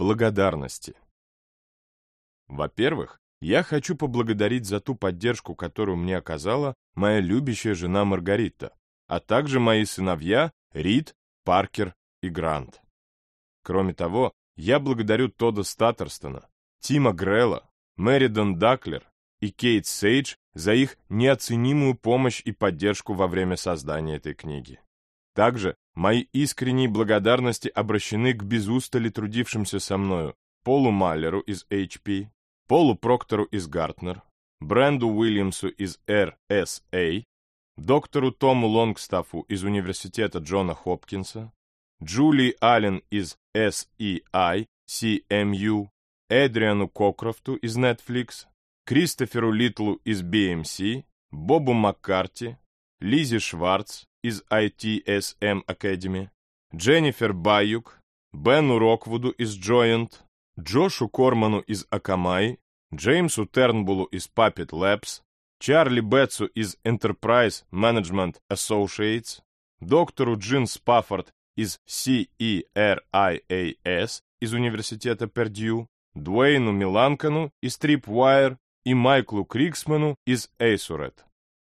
благодарности. Во-первых, я хочу поблагодарить за ту поддержку, которую мне оказала моя любящая жена Маргарита, а также мои сыновья Рид, Паркер и Грант. Кроме того, я благодарю Тода Статтерстона, Тима Грелла, Мэридон Даклер и Кейт Сейдж за их неоценимую помощь и поддержку во время создания этой книги. Также мои искренние благодарности обращены к без трудившимся со мною Полу Маллеру из HP, Полу Проктору из Гартнер, Бренду Уильямсу из RSA, доктору Тому Лонгстафу из Университета Джона Хопкинса, Джулии Аллен из SEI, CMU, Эдриану Кокрофту из Netflix, Кристоферу Литлу из BMC, Бобу Маккарти, Лизе Шварц из ITSM Academy, Дженнифер Байюк, Бену Роквуду из Joint, Джошу Корману из Акамай, Джеймсу Тернбулу из Puppet Labs, Чарли Бетсу из Enterprise Management Associates, доктору Джин Спаффорд из CERIAS из Университета Пердью, Дуэйну Миланкану из Tripwire и Майклу Криксману из Эйсурет.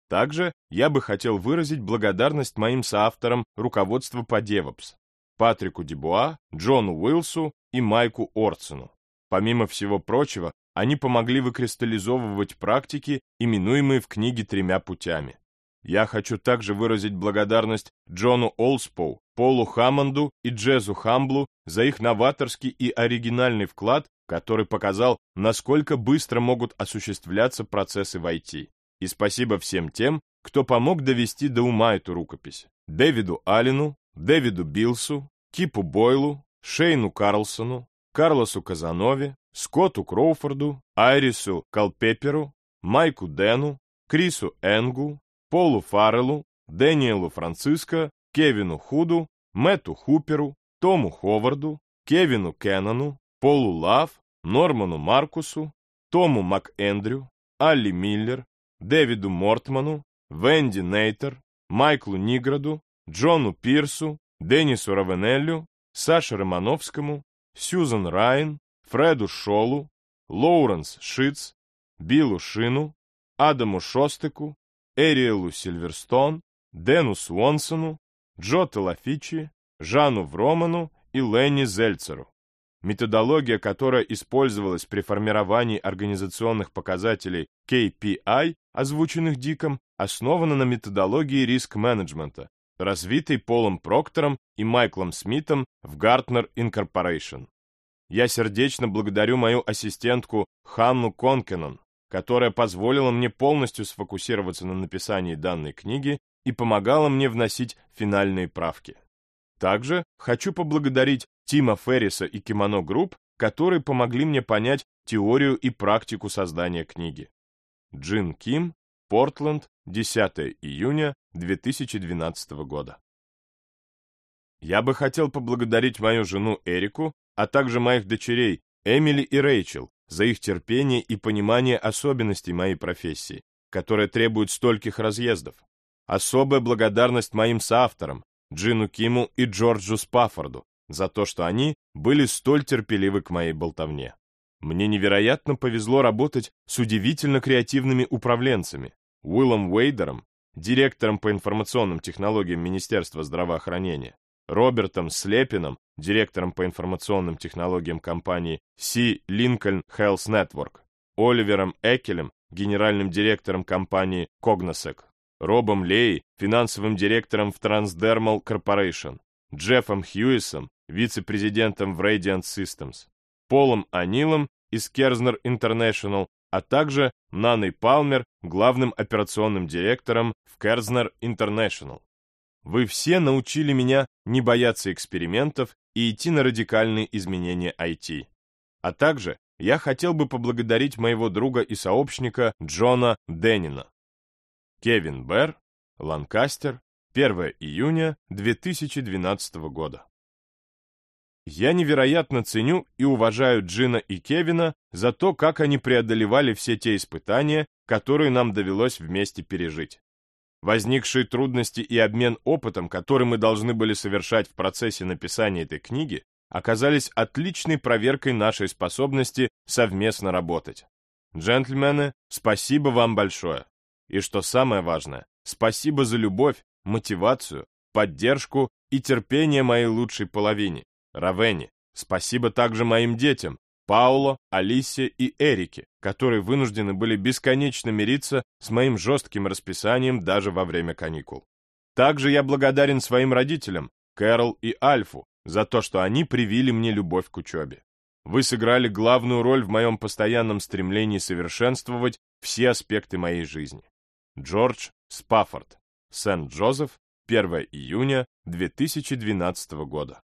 Также я бы хотел выразить благодарность моим соавторам руководства по DevOps, Патрику Дебуа, Джону Уилсу и Майку Орцену. Помимо всего прочего, они помогли выкристаллизовывать практики, именуемые в книге тремя путями. Я хочу также выразить благодарность Джону Олспоу, Полу Хаммонду и Джезу Хамблу за их новаторский и оригинальный вклад, который показал, насколько быстро могут осуществляться процессы в IT. И спасибо всем тем, кто помог довести до ума эту рукопись. Дэвиду Аллену, Дэвиду Билсу, Кипу Бойлу, Шейну Карлсону, Карлосу Казанове, Скотту Кроуфорду, Айрису Калпеперу, Майку Дэну, Крису Энгу, Полу Фарреллу, Дэниелу Франциско, Кевину Худу, Мэтту Хуперу, Тому Ховарду, Кевину Кеннону, Полу Лав, Норману Маркусу, Тому МакЭндрю, Алли Миллер, Дэвиду Мортману, Венди Нейтер, Майклу Ниграду, Джону Пирсу, Денису Равенеллю, Саше Романовскому, Сьюзан Райан, Фреду Шолу, Лоуренс Шиц, Биллу Шину, Адаму Шостеку, Эриэлу Сильверстон, Дэну Суонсону, Джо Телафичи, Жану Вроману и Ленни Зельцеру. Методология, которая использовалась при формировании организационных показателей KPI, озвученных Диком, основана на методологии риск-менеджмента, развитой Полом Проктором и Майклом Смитом в Gartner Incorporation. Я сердечно благодарю мою ассистентку Ханну Конкенон, которая позволила мне полностью сфокусироваться на написании данной книги и помогала мне вносить финальные правки. Также хочу поблагодарить Тима Ферриса и Кимоно Групп, которые помогли мне понять теорию и практику создания книги. Джин Ким, Портленд, 10 июня 2012 года. Я бы хотел поблагодарить мою жену Эрику, а также моих дочерей Эмили и Рэйчел за их терпение и понимание особенностей моей профессии, которая требует стольких разъездов. Особая благодарность моим соавторам, Джину Киму и Джорджу Спаффорду, за то, что они были столь терпеливы к моей болтовне. Мне невероятно повезло работать с удивительно креативными управленцами, Уиллом Уэйдером, директором по информационным технологиям Министерства здравоохранения, Робертом Слепином, директором по информационным технологиям компании C. Lincoln Health Network, Оливером Экелем, генеральным директором компании Cognosec, Робом Лей, финансовым директором в Transdermal Corporation, Джеффом Хьюисом, вице-президентом в Radiant Systems, Полом Анилом из Kerzner International, а также Наной Палмер, главным операционным директором в Kerzner International. Вы все научили меня не бояться экспериментов и идти на радикальные изменения IT. А также я хотел бы поблагодарить моего друга и сообщника Джона Деннина. Кевин Берр, Ланкастер, 1 июня 2012 года. Я невероятно ценю и уважаю Джина и Кевина за то, как они преодолевали все те испытания, которые нам довелось вместе пережить. Возникшие трудности и обмен опытом, который мы должны были совершать в процессе написания этой книги, оказались отличной проверкой нашей способности совместно работать. Джентльмены, спасибо вам большое. И что самое важное, спасибо за любовь, мотивацию, поддержку и терпение моей лучшей половине, Равене. Спасибо также моим детям, Пауло, Алисе и Эрике, которые вынуждены были бесконечно мириться с моим жестким расписанием даже во время каникул. Также я благодарен своим родителям, Кэрол и Альфу, за то, что они привили мне любовь к учебе. Вы сыграли главную роль в моем постоянном стремлении совершенствовать все аспекты моей жизни. Джордж Спаффорд, Сент-Джозеф, 1 июня 2012 года.